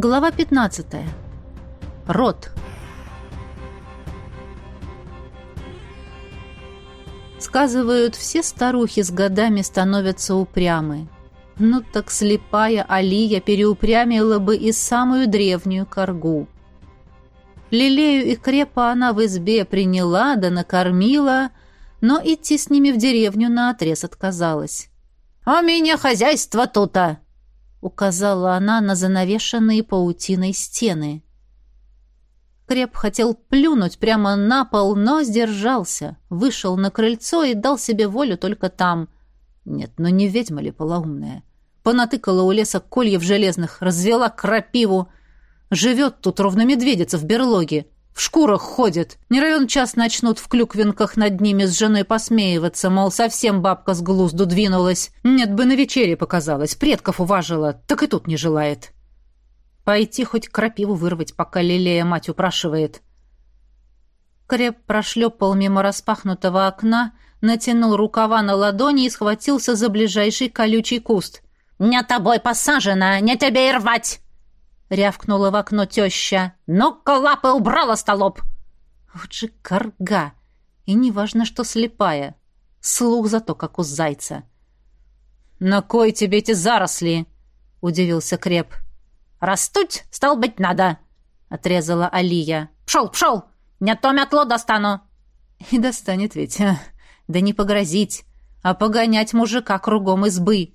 Глава 15. Рот. Сказывают, все старухи с годами становятся упрямы. Ну так слепая Алия переупрямила бы и самую древнюю коргу. Лилею и крепа она в избе приняла да накормила, но идти с ними в деревню наотрез отказалась. «А меня хозяйство тута!» — указала она на занавешенные паутиной стены. Креп хотел плюнуть прямо на пол, но сдержался, вышел на крыльцо и дал себе волю только там. Нет, ну не ведьма ли полоумная? Понатыкала у леса кольев железных, развела крапиву. Живет тут ровно медведица в берлоге. В шкурах ходит. Не равен час начнут в клюквинках над ними с женой посмеиваться, мол, совсем бабка с глузду двинулась. Нет бы на вечере показалось, предков уважила, так и тут не желает. Пойти хоть крапиву вырвать, пока Лилея мать упрашивает. Креп прошлепал мимо распахнутого окна, натянул рукава на ладони и схватился за ближайший колючий куст. «Не тобой посажена, не тебе и рвать!» — рявкнула в окно теща. «Ну-ка, лапы убрала, столоп!» Вот же корга! И неважно, что слепая. Слух зато, как у зайца. «На кой тебе эти заросли?» — удивился Креп. «Растуть, стал быть, надо!» — отрезала Алия. «Пшел, пшел! Не то метло достану!» И достанет ведь. Да не погрозить, а погонять мужика кругом избы.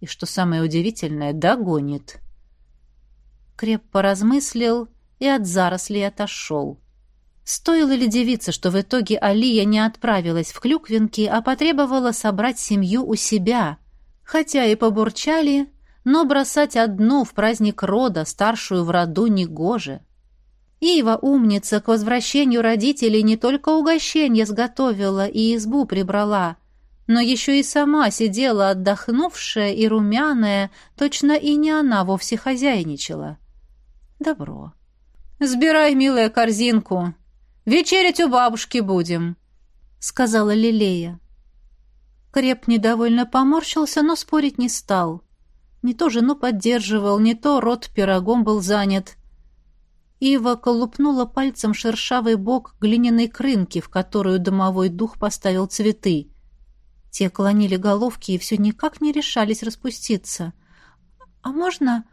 И что самое удивительное, догонит. Креп поразмыслил и от зарослей отошел. Стоило ли девиться, что в итоге Алия не отправилась в Клюквинки, а потребовала собрать семью у себя? Хотя и побурчали, но бросать одну в праздник рода, старшую в роду, негоже. Ива, умница, к возвращению родителей не только угощенье сготовила и избу прибрала, но еще и сама сидела отдохнувшая и румяная, точно и не она вовсе хозяйничала. Добро. «Сбирай, милая, корзинку. Вечерять у бабушки будем», — сказала Лилея. Креп недовольно поморщился, но спорить не стал. Не то жену поддерживал, не то рот пирогом был занят. Ива колупнула пальцем шершавый бок глиняной крынки, в которую домовой дух поставил цветы. Те клонили головки и все никак не решались распуститься. «А можно...»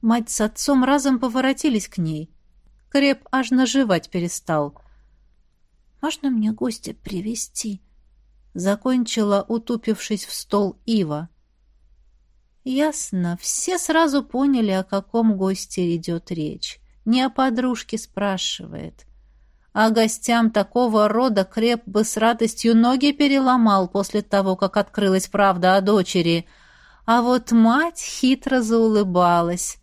Мать с отцом разом поворотились к ней. Креп аж наживать перестал. «Можно мне гостя привести? Закончила, утупившись в стол Ива. Ясно, все сразу поняли, о каком госте идет речь. Не о подружке спрашивает. А гостям такого рода Креп бы с радостью ноги переломал после того, как открылась правда о дочери. А вот мать хитро заулыбалась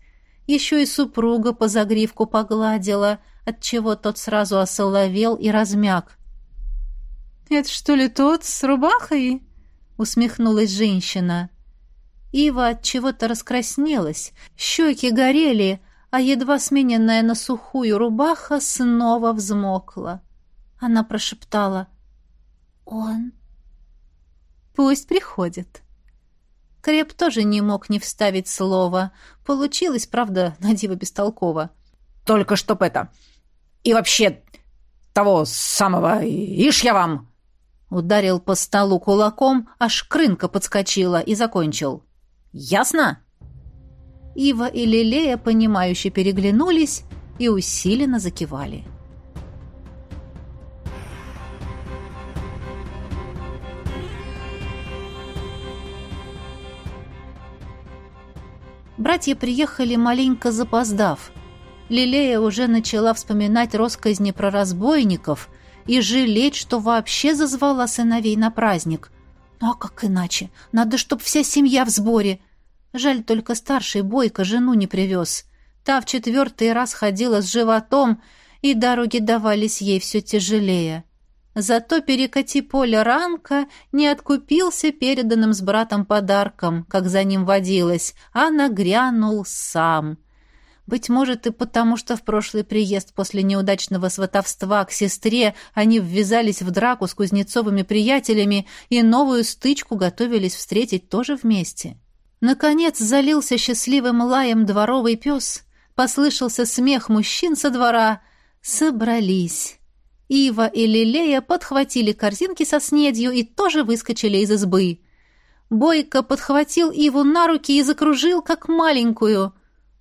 еще и супруга по загривку погладила, отчего тот сразу осоловел и размяк. «Это что ли тот с рубахой?» — усмехнулась женщина. Ива от чего-то раскраснелась, щеки горели, а едва смененная на сухую рубаха снова взмокла. Она прошептала «Он?» «Пусть приходит». Креп тоже не мог не вставить слова. Получилось, правда, на диво бестолково. «Только чтоб это... И вообще... Того самого... Ишь я вам!» Ударил по столу кулаком, аж крынка подскочила и закончил. «Ясно?» Ива и Лилея, понимающе переглянулись и усиленно закивали. Братья приехали маленько запоздав. Лилея уже начала вспоминать росказни про разбойников и жалеть, что вообще зазвала сыновей на праздник. Ну а как иначе? Надо, чтоб вся семья в сборе. Жаль, только старший Бойко жену не привез. Та в четвертый раз ходила с животом, и дороги давались ей все тяжелее. Зато перекати поле ранка не откупился переданным с братом подарком, как за ним водилось, а нагрянул сам. Быть может, и потому, что в прошлый приезд после неудачного сватовства к сестре они ввязались в драку с кузнецовыми приятелями и новую стычку готовились встретить тоже вместе. Наконец залился счастливым лаем дворовый пес, послышался смех мужчин со двора. Собрались. Ива и Лилея подхватили корзинки со снедью и тоже выскочили из избы. Бойко подхватил Иву на руки и закружил, как маленькую.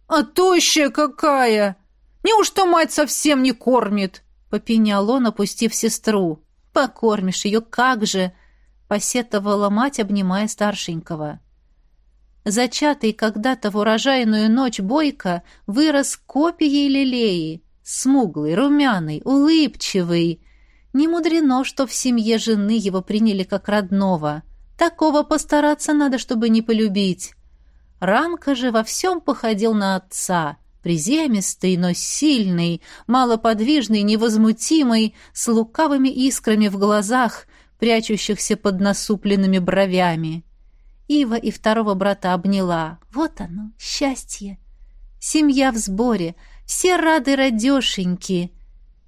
«А тощая какая! Неужто мать совсем не кормит?» — попенял он, опустив сестру. «Покормишь ее, как же!» — посетовала мать, обнимая старшенького. Зачатый когда-то в урожайную ночь Бойко вырос копией лилеи, смуглый, румяный, улыбчивый. Не мудрено, что в семье жены его приняли как родного. Такого постараться надо, чтобы не полюбить. Ранка же во всем походил на отца, приземистый, но сильный, малоподвижный, невозмутимый, с лукавыми искрами в глазах, прячущихся под насупленными бровями. Ива и второго брата обняла. Вот оно, счастье. Семья в сборе, все рады радешеньки.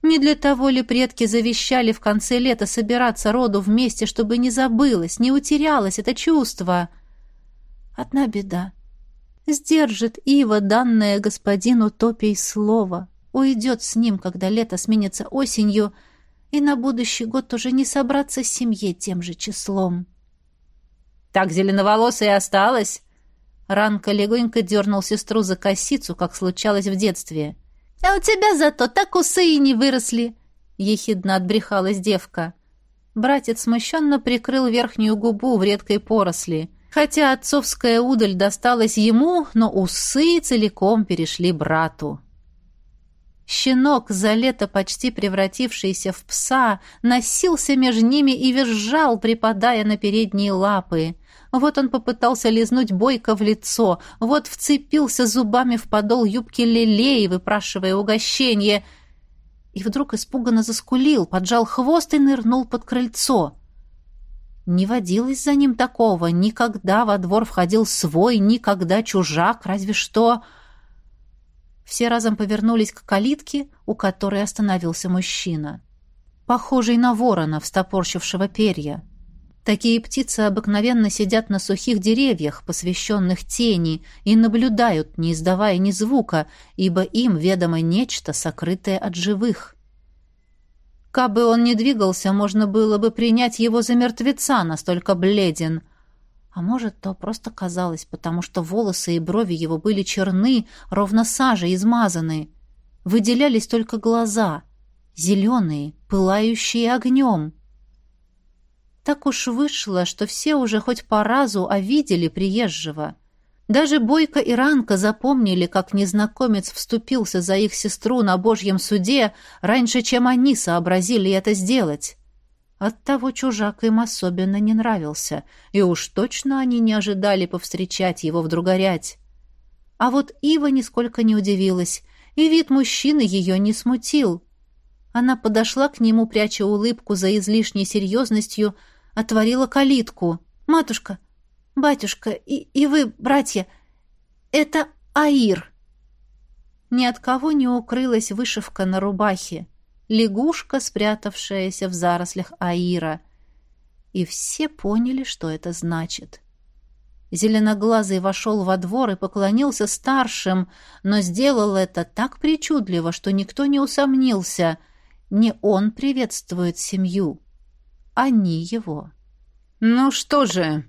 Не для того ли предки завещали в конце лета собираться роду вместе, чтобы не забылось, не утерялось это чувство? Одна беда. Сдержит Ива данное господину Топий слово, уйдет с ним, когда лето сменится осенью, и на будущий год уже не собраться с семьей тем же числом. Так зеленоволосая осталась. Ранка легонько дернул сестру за косицу, как случалось в детстве. «А у тебя зато так усы и не выросли!» — ехидно отбрехалась девка. Братец смущенно прикрыл верхнюю губу в редкой поросли. Хотя отцовская удаль досталась ему, но усы целиком перешли брату. Щенок, за лето почти превратившийся в пса, носился между ними и визжал, припадая на передние лапы. Вот он попытался лизнуть Бойко в лицо, вот вцепился зубами в подол юбки Лилеи, выпрашивая угощение, и вдруг испуганно заскулил, поджал хвост и нырнул под крыльцо. Не водилось за ним такого, никогда во двор входил свой, никогда чужак, разве что... Все разом повернулись к калитке, у которой остановился мужчина. Похожий на ворона, встопорщившего перья. Такие птицы обыкновенно сидят на сухих деревьях, посвященных тени, и наблюдают, не издавая ни звука, ибо им ведомо нечто, сокрытое от живых. Кабы он не двигался, можно было бы принять его за мертвеца, настолько бледен. А может, то просто казалось, потому что волосы и брови его были черны, ровно сажей измазаны. Выделялись только глаза, зеленые, пылающие огнем. Так уж вышло, что все уже хоть по разу, а видели приезжего. Даже Бойко и Ранка запомнили, как незнакомец вступился за их сестру на Божьем суде раньше, чем они сообразили это сделать. Оттого чужак им особенно не нравился, и уж точно они не ожидали повстречать его в Другорять. А вот Ива нисколько не удивилась, и вид мужчины ее не смутил. Она подошла к нему, пряча улыбку за излишней серьезностью, отворила калитку. «Матушка, батюшка и, и вы, братья, это Аир!» Ни от кого не укрылась вышивка на рубахе. Лягушка, спрятавшаяся в зарослях Аира. И все поняли, что это значит. Зеленоглазый вошел во двор и поклонился старшим, но сделал это так причудливо, что никто не усомнился. Не он приветствует семью они его. «Ну что же?»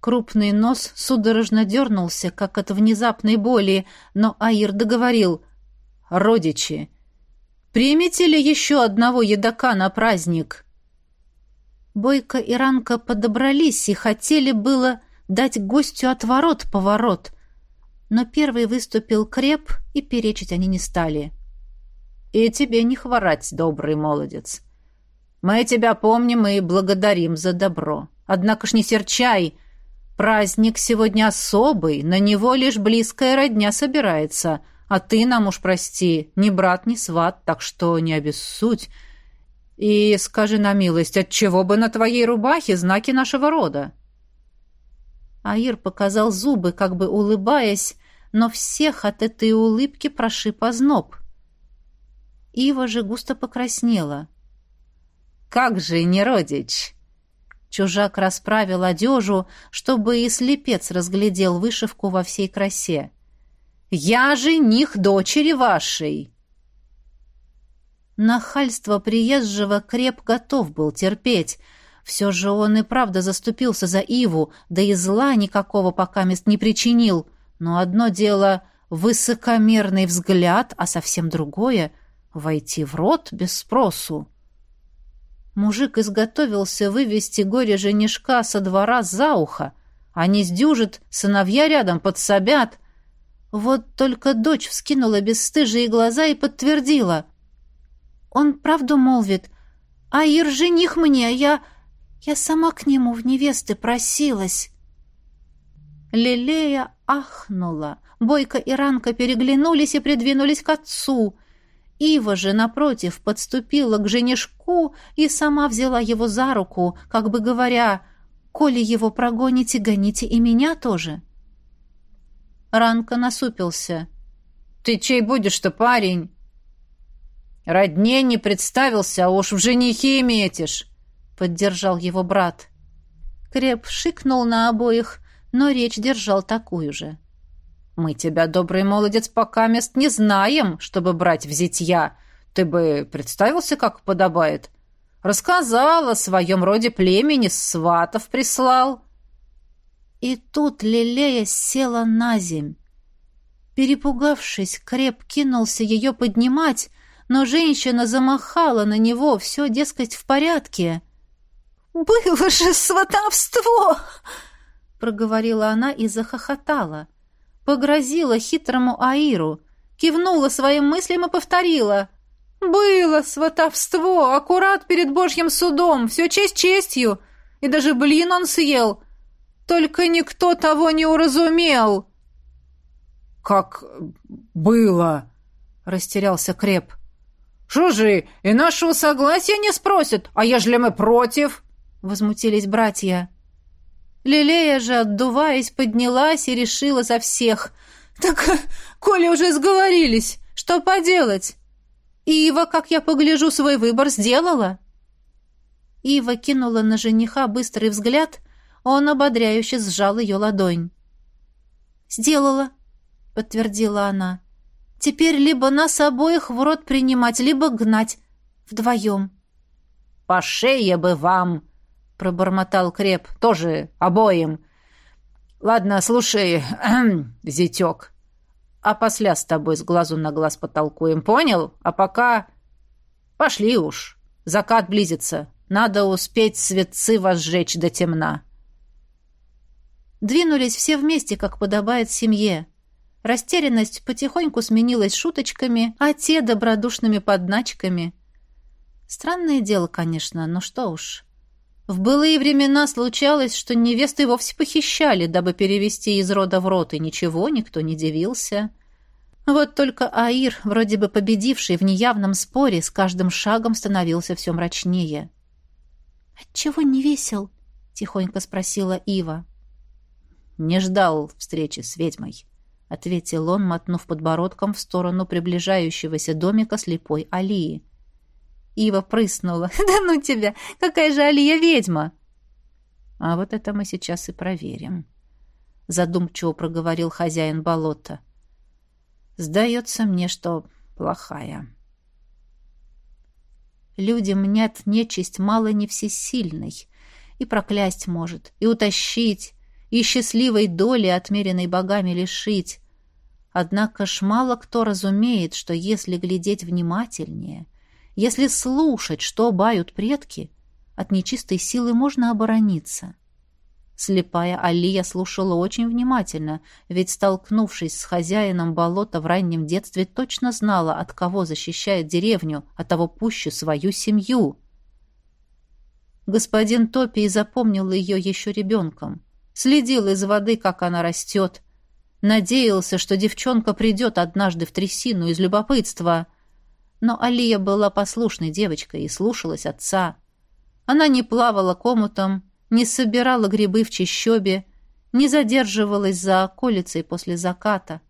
Крупный нос судорожно дернулся, как от внезапной боли, но Аир договорил. «Родичи, примете ли еще одного едока на праздник?» Бойко и Ранка подобрались и хотели было дать гостю отворот-поворот, но первый выступил креп, и перечить они не стали. «И тебе не хворать, добрый молодец. Мы тебя помним и благодарим за добро. Однако ж не серчай. Праздник сегодня особый, на него лишь близкая родня собирается. А ты нам уж прости, ни брат, ни сват, так что не обессудь. И скажи на милость, от чего бы на твоей рубахе знаки нашего рода?» Аир показал зубы, как бы улыбаясь, но всех от этой улыбки прошиб озноб. Ива же густо покраснела. «Как же не родич!» Чужак расправил одежу, чтобы и слепец разглядел вышивку во всей красе. «Я жених дочери вашей!» Нахальство приезжего креп готов был терпеть. Все же он и правда заступился за Иву, да и зла никакого пока мест не причинил. Но одно дело — высокомерный взгляд, а совсем другое — войти в рот без спросу. Мужик изготовился вывести горе-женишка со двора за ухо. Они сдюжат, сыновья рядом подсобят. Вот только дочь вскинула бесстыжие глаза и подтвердила. «Он правду молвит. А Ир жених мне, я... Я сама к нему в невесты просилась». Лилея ахнула. Бойко и Ранка переглянулись и придвинулись к отцу — Ива же, напротив, подступила к женишку и сама взяла его за руку, как бы говоря, «Коли его прогоните, гоните и меня тоже». Ранка насупился. «Ты чей будешь-то, парень?» «Родне не представился, а уж в женихи метишь», — поддержал его брат. Креп шикнул на обоих, но речь держал такую же. Мы тебя, добрый молодец, пока мест не знаем, чтобы брать в зятья. Ты бы представился, как подобает. Рассказал о своем роде племени, сватов прислал. И тут Лилея села на земь. Перепугавшись, Креп кинулся ее поднимать, но женщина замахала на него, все, дескать, в порядке. «Было же сватовство!» — проговорила она и захохотала погрозила хитрому Аиру, кивнула своим мыслям и повторила. «Было сватовство, аккурат перед божьим судом, все честь честью, и даже блин он съел. Только никто того не уразумел». «Как было?» — растерялся Креп. «Что и нашего согласия не спросят, а ежели мы против?» — возмутились братья. Лилея же, отдуваясь, поднялась и решила за всех. «Так, коли уже сговорились, что поделать? Ива, как я погляжу, свой выбор сделала». Ива кинула на жениха быстрый взгляд, он ободряюще сжал ее ладонь. «Сделала», — подтвердила она. «Теперь либо нас обоих в рот принимать, либо гнать. Вдвоем». «По шее бы вам!» — пробормотал Креп. «Тоже обоим. Ладно, слушай, зятек, а после с тобой с глазу на глаз потолкуем, понял? А пока... Пошли уж. Закат близится. Надо успеть светцы возжечь до темна». Двинулись все вместе, как подобает семье. Растерянность потихоньку сменилась шуточками, а те — добродушными подначками. Странное дело, конечно, но что уж... В былые времена случалось, что невесты вовсе похищали, дабы перевести из рода в род, и ничего, никто не дивился. Вот только Аир, вроде бы победивший в неявном споре, с каждым шагом становился все мрачнее. «Отчего не весел?» — тихонько спросила Ива. «Не ждал встречи с ведьмой», — ответил он, мотнув подбородком в сторону приближающегося домика слепой Алии. Ива прыснула. «Да ну тебя! Какая же Алия ведьма!» «А вот это мы сейчас и проверим», — задумчиво проговорил хозяин болота. «Сдается мне, что плохая». Людям нет нечисть мало не всесильной, и проклясть может, и утащить, и счастливой доли, отмеренной богами, лишить. Однако ж мало кто разумеет, что если глядеть внимательнее — если слушать, что бают предки, от нечистой силы можно оборониться. Слепая Алия слушала очень внимательно, ведь, столкнувшись с хозяином болота в раннем детстве, точно знала, от кого защищает деревню, а того пуще свою семью. Господин Топий запомнил ее еще ребенком, следил из воды, как она растет, надеялся, что девчонка придет однажды в трясину из любопытства — но Алия была послушной девочкой и слушалась отца. Она не плавала комутом, не собирала грибы в чащобе, не задерживалась за околицей после заката.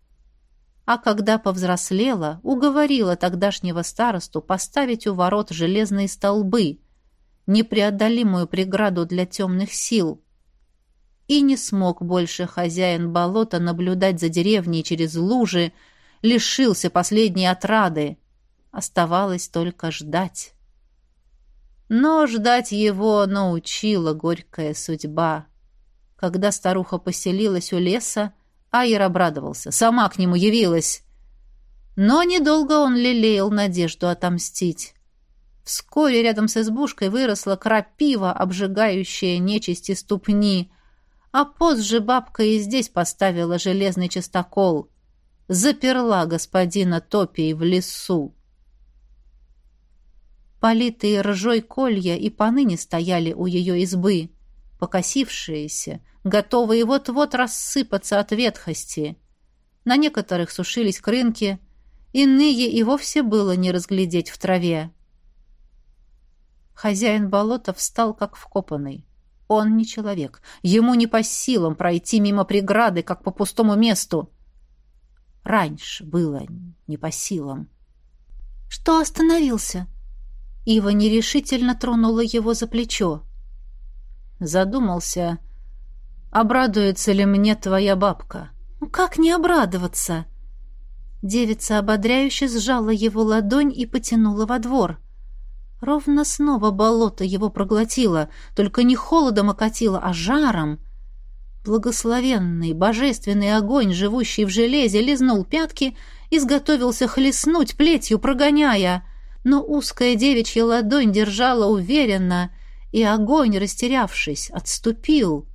А когда повзрослела, уговорила тогдашнего старосту поставить у ворот железные столбы непреодолимую преграду для темных сил. И не смог больше хозяин болота наблюдать за деревней через лужи, лишился последней отрады. Оставалось только ждать. Но ждать его научила горькая судьба. Когда старуха поселилась у леса, Айер обрадовался. Сама к нему явилась. Но недолго он лелеял надежду отомстить. Вскоре рядом с избушкой выросла крапива, обжигающая нечисти ступни, а позже бабка и здесь поставила железный частокол. Заперла господина Топий в лесу. Политые ржой колья и поныне стояли у ее избы, покосившиеся, готовые вот-вот рассыпаться от ветхости. На некоторых сушились крынки, иные и вовсе было не разглядеть в траве. Хозяин болота встал как вкопанный. Он не человек. Ему не по силам пройти мимо преграды, как по пустому месту. Раньше было не по силам. «Что остановился?» Ива нерешительно тронула его за плечо. Задумался, обрадуется ли мне твоя бабка. «Ну, «Как не обрадоваться?» Девица ободряюще сжала его ладонь и потянула во двор. Ровно снова болото его проглотило, только не холодом окатило, а жаром. Благословенный, божественный огонь, живущий в железе, лизнул пятки, и изготовился хлестнуть плетью, прогоняя — но узкая девичья ладонь держала уверенно, и огонь, растерявшись, отступил.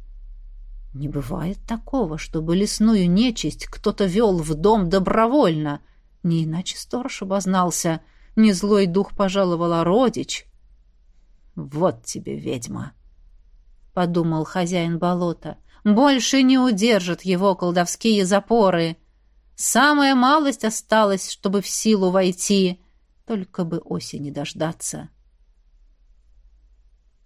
Не бывает такого, чтобы лесную нечисть кто-то вел в дом добровольно. Не иначе сторож обознался, не злой дух пожаловал, а родич. «Вот тебе, ведьма!» — подумал хозяин болота. «Больше не удержат его колдовские запоры. Самая малость осталась, чтобы в силу войти». Только бы осени дождаться.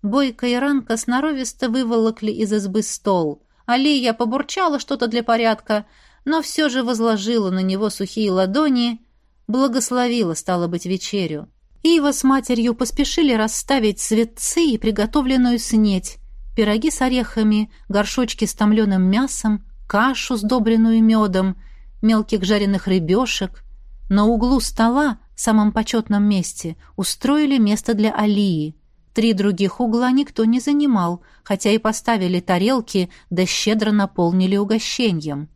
Бойко и Ранка сноровисто выволокли из избы стол. Алия побурчала что-то для порядка, но все же возложила на него сухие ладони, благословила, стало быть, вечерю. Ива с матерью поспешили расставить светцы и приготовленную снеть, пироги с орехами, горшочки с томленым мясом, кашу, сдобренную медом, мелких жареных рыбешек. На углу стола самом почетном месте, устроили место для Алии. Три других угла никто не занимал, хотя и поставили тарелки, да щедро наполнили угощением.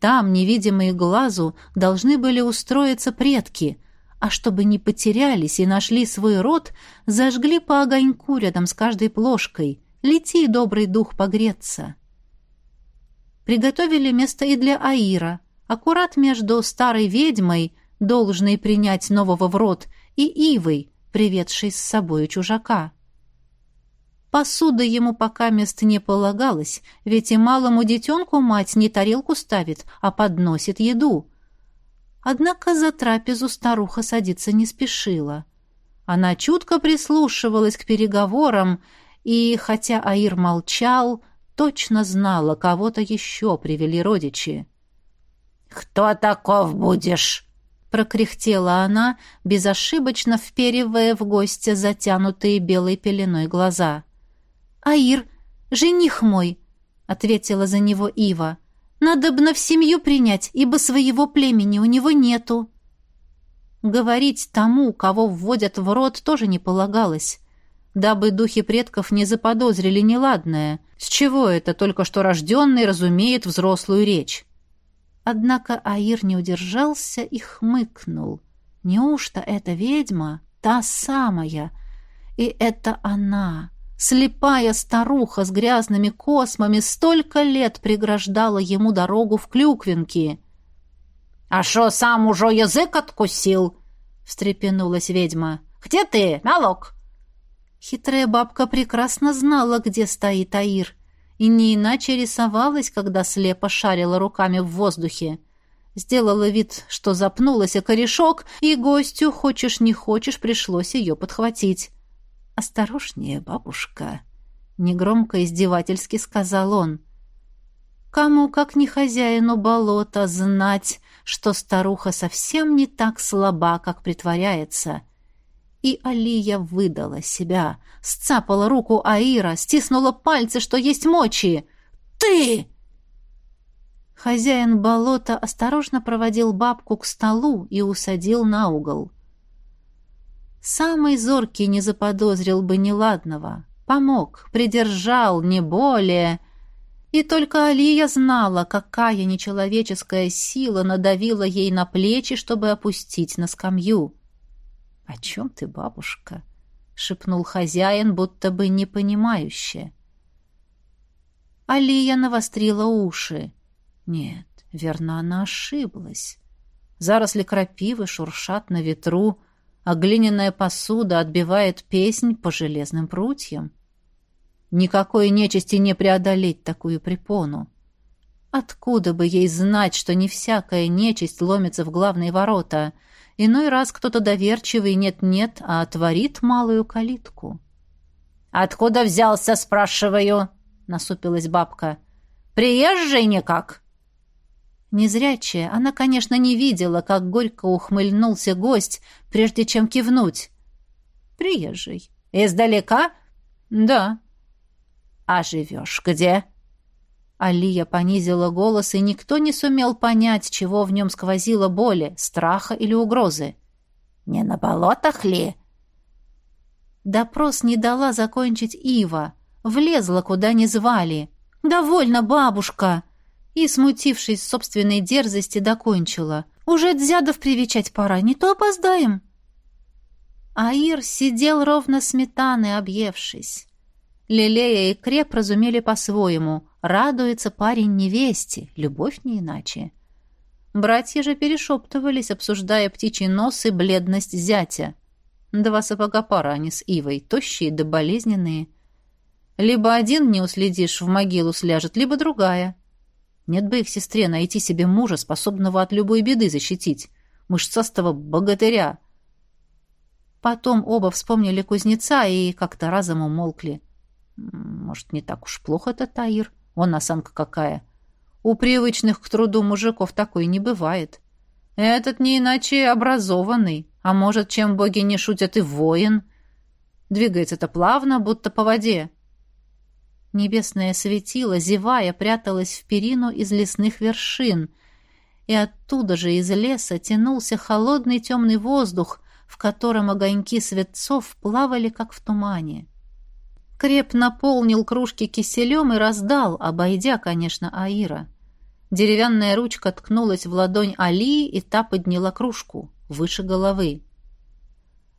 Там, невидимые глазу, должны были устроиться предки, а чтобы не потерялись и нашли свой род, зажгли по огоньку рядом с каждой плошкой. Лети, добрый дух, погреться. Приготовили место и для Аира, аккурат между старой ведьмой, должный принять нового в рот, и Ивой, приведшей с собою чужака. Посуда ему пока мест не полагалось, ведь и малому детенку мать не тарелку ставит, а подносит еду. Однако за трапезу старуха садиться не спешила. Она чутко прислушивалась к переговорам, и, хотя Аир молчал, точно знала, кого-то еще привели родичи. «Кто таков будешь?» Прокряхтела она, безошибочно вперивая в гостя затянутые белой пеленой глаза. «Аир, жених мой!» — ответила за него Ива. «Надо бы на в семью принять, ибо своего племени у него нету». Говорить тому, кого вводят в рот, тоже не полагалось, дабы духи предков не заподозрили неладное. С чего это только что рожденный разумеет взрослую речь? Однако Аир не удержался и хмыкнул. Неужто эта ведьма та самая? И это она, слепая старуха с грязными космами, столько лет преграждала ему дорогу в клюквинки. «А шо, сам уже язык откусил?» — встрепенулась ведьма. «Где ты, Малок?» Хитрая бабка прекрасно знала, где стоит Аир, и не иначе рисовалась, когда слепо шарила руками в воздухе. Сделала вид, что запнулась о корешок, и гостю, хочешь не хочешь, пришлось ее подхватить. «Осторожнее, бабушка», — негромко издевательски сказал он. «Кому, как не хозяину болота, знать, что старуха совсем не так слаба, как притворяется. И Алия выдала себя, сцапала руку Аира, стиснула пальцы, что есть мочи. «Ты!» Хозяин болота осторожно проводил бабку к столу и усадил на угол. Самый зоркий не заподозрил бы неладного. Помог, придержал, не более. И только Алия знала, какая нечеловеческая сила надавила ей на плечи, чтобы опустить на скамью. «О чем ты, бабушка?» — шепнул хозяин, будто бы непонимающе. Алия навострила уши. Нет, верно, она ошиблась. Заросли крапивы шуршат на ветру, а глиняная посуда отбивает песнь по железным прутьям. Никакой нечисти не преодолеть такую препону. Откуда бы ей знать, что не всякая нечисть ломится в главные ворота? Иной раз кто-то доверчивый нет-нет, а отворит малую калитку. «Откуда взялся, спрашиваю?» — насупилась бабка. «Приезжий никак?» Незрячая, она, конечно, не видела, как горько ухмыльнулся гость, прежде чем кивнуть. «Приезжий. Издалека?» «Да». «А живешь где?» Алия понизила голос, и никто не сумел понять, чего в нем сквозило боли, страха или угрозы. «Не на болотах ли?» Допрос не дала закончить Ива. Влезла, куда не звали. «Довольно, бабушка!» И, смутившись собственной дерзости, докончила. «Уже дзядов привечать пора, не то опоздаем!» Аир сидел ровно сметаны, объевшись. Лилея и Креп разумели по-своему. Радуется парень невесте, любовь не иначе. Братья же перешептывались, обсуждая птичий нос и бледность зятя. Два сапога пара они с Ивой, тощие да болезненные. Либо один не уследишь, в могилу сляжет, либо другая. Нет бы их сестре найти себе мужа, способного от любой беды защитить. Мышцастого богатыря. Потом оба вспомнили кузнеца и как-то разом умолкли. Может, не так уж плохо это Таир? Он осанка какая. У привычных к труду мужиков такой не бывает. Этот не иначе образованный, а может, чем боги не шутят, и воин. Двигается-то плавно, будто по воде. Небесное светило, зевая, пряталось в перину из лесных вершин, и оттуда же из леса тянулся холодный темный воздух, в котором огоньки светцов плавали, как в тумане. Креп наполнил кружки киселем и раздал, обойдя, конечно, Аира. Деревянная ручка ткнулась в ладонь Алии, и та подняла кружку выше головы.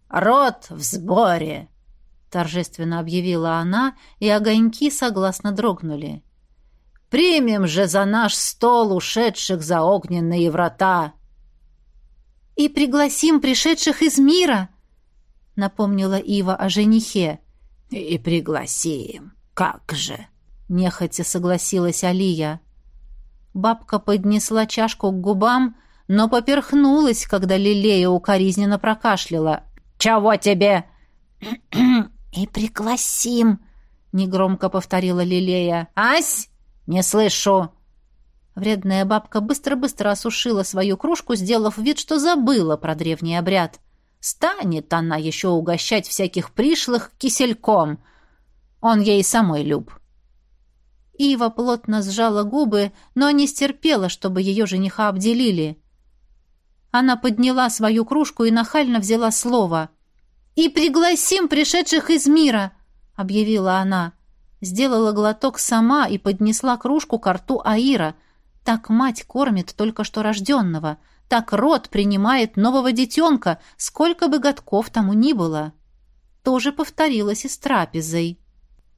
«Рот в сборе!» — торжественно объявила она, и огоньки согласно дрогнули. «Примем же за наш стол ушедших за огненные врата!» «И пригласим пришедших из мира!» — напомнила Ива о женихе. «И пригласим. Как же!» — нехотя согласилась Алия. Бабка поднесла чашку к губам, но поперхнулась, когда Лилея укоризненно прокашляла. «Чего тебе?» «И пригласим!» — негромко повторила Лилея. «Ась! Не слышу!» Вредная бабка быстро-быстро осушила свою кружку, сделав вид, что забыла про древний обряд — Станет она еще угощать всяких пришлых кисельком. Он ей самой люб. Ива плотно сжала губы, но не стерпела, чтобы ее жениха обделили. Она подняла свою кружку и нахально взяла слово. «И пригласим пришедших из мира!» — объявила она. Сделала глоток сама и поднесла кружку к рту Аира. Так мать кормит только что рожденного — так род принимает нового детенка, сколько бы годков тому ни было. Тоже повторилось и с трапезой.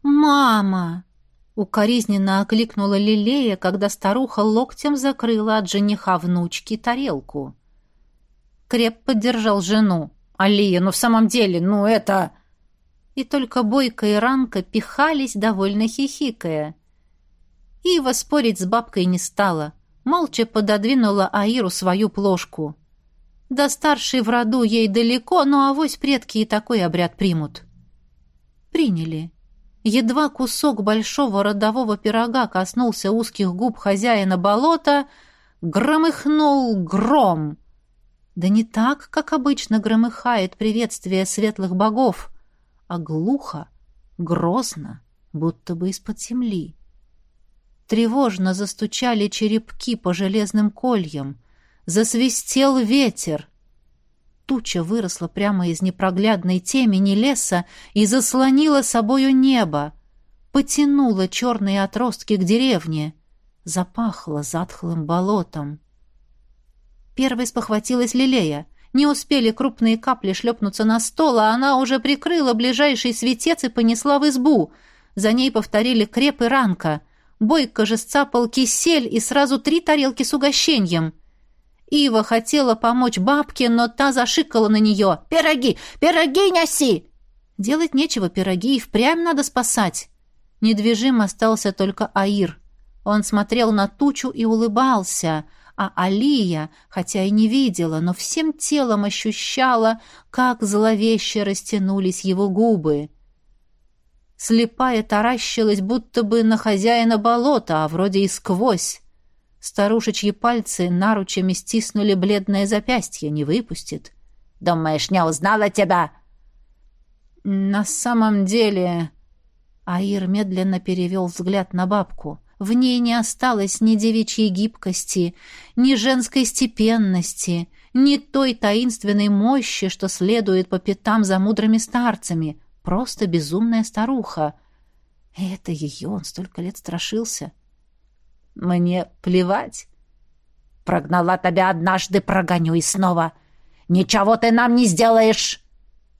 «Мама!» — укоризненно окликнула Лилея, когда старуха локтем закрыла от жениха внучки тарелку. Креп поддержал жену. «Алия, ну в самом деле, ну это...» И только Бойко и Ранка пихались, довольно хихикая. Ива спорить с бабкой не стала — молча пододвинула Аиру свою плошку. Да старший в роду ей далеко, но авось предки и такой обряд примут. Приняли. Едва кусок большого родового пирога коснулся узких губ хозяина болота, громыхнул гром. Да не так, как обычно громыхает приветствие светлых богов, а глухо, грозно, будто бы из-под земли. Тревожно застучали черепки по железным кольям, засвистел ветер. Туча выросла прямо из непроглядной темени леса и заслонила собою небо, потянула черные отростки к деревне, запахло затхлым болотом. Первой спохватилась Лилея. Не успели крупные капли шлепнуться на стол, а она уже прикрыла ближайший светец и понесла в избу. За ней повторили креп и ранка. Бойко же сцапал кисель и сразу три тарелки с угощением. Ива хотела помочь бабке, но та зашикала на нее. «Пироги! Пироги неси!» Делать нечего, пироги и впрямь надо спасать. Недвижим остался только Аир. Он смотрел на тучу и улыбался — а Алия, хотя и не видела, но всем телом ощущала, как зловеще растянулись его губы. Слепая таращилась, будто бы на хозяина болота, а вроде и сквозь. Старушечьи пальцы наручами стиснули бледное запястье, не выпустит. «Думаешь, не узнала тебя?» «На самом деле...» Аир медленно перевел взгляд на бабку. В ней не осталось ни девичьей гибкости, ни женской степенности, ни той таинственной мощи, что следует по пятам за мудрыми старцами. Просто безумная старуха. И это ее он столько лет страшился. Мне плевать. Прогнала тебя однажды, прогоню и снова. Ничего ты нам не сделаешь.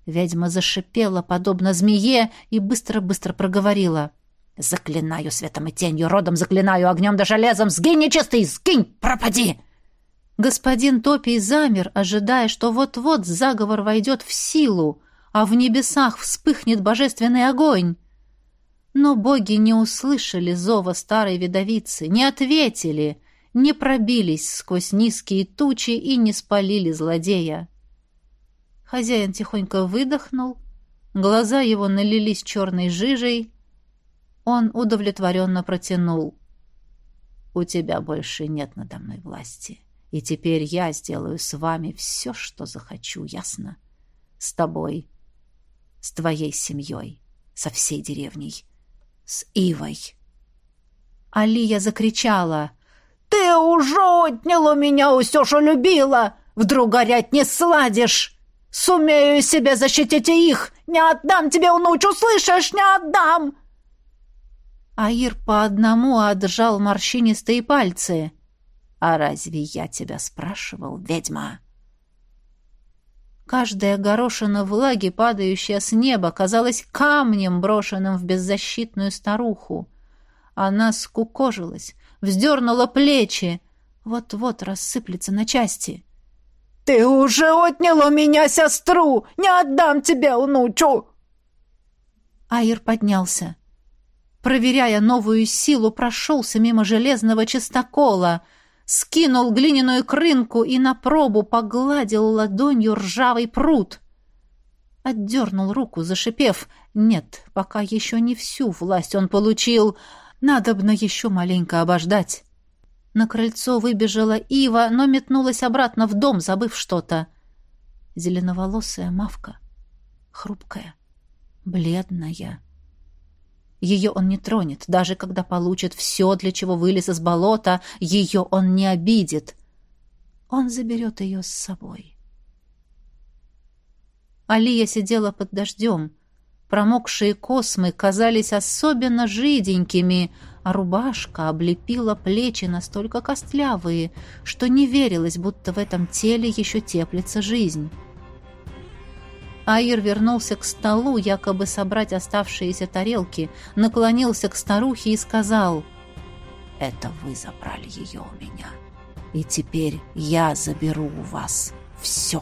Ведьма зашипела, подобно змее, и быстро-быстро проговорила — Заклинаю светом и тенью, родом заклинаю огнем да железом. Сгинь, нечистый, сгинь, пропади!» Господин Топий замер, ожидая, что вот-вот заговор войдет в силу, а в небесах вспыхнет божественный огонь. Но боги не услышали зова старой видовицы, не ответили, не пробились сквозь низкие тучи и не спалили злодея. Хозяин тихонько выдохнул, глаза его налились черной жижей, он удовлетворенно протянул. «У тебя больше нет надо мной власти, и теперь я сделаю с вами все, что захочу, ясно? С тобой, с твоей семьей, со всей деревней, с Ивой». Алия закричала. «Ты уже отнял у меня все, что любила! Вдруг горять не сладишь! Сумею себя защитить их! Не отдам тебе внучу, слышишь, не отдам!» Аир по одному отжал морщинистые пальцы. «А разве я тебя спрашивал, ведьма?» Каждая горошина влаги, падающая с неба, казалась камнем, брошенным в беззащитную старуху. Она скукожилась, вздернула плечи, вот-вот рассыплется на части. «Ты уже отнял у меня сестру! Не отдам тебе, внучу!» Аир поднялся проверяя новую силу, прошелся мимо железного чистокола, скинул глиняную крынку и на пробу погладил ладонью ржавый пруд. Отдернул руку, зашипев. Нет, пока еще не всю власть он получил. Надобно еще маленько обождать. На крыльцо выбежала Ива, но метнулась обратно в дом, забыв что-то. Зеленоволосая мавка, хрупкая, бледная. Ее он не тронет, даже когда получит все, для чего вылез из болота, ее он не обидит. Он заберет ее с собой. Алия сидела под дождем. Промокшие космы казались особенно жиденькими, а рубашка облепила плечи настолько костлявые, что не верилось, будто в этом теле еще теплится жизнь. Аир вернулся к столу, якобы собрать оставшиеся тарелки, наклонился к старухе и сказал «Это вы забрали ее у меня, и теперь я заберу у вас все».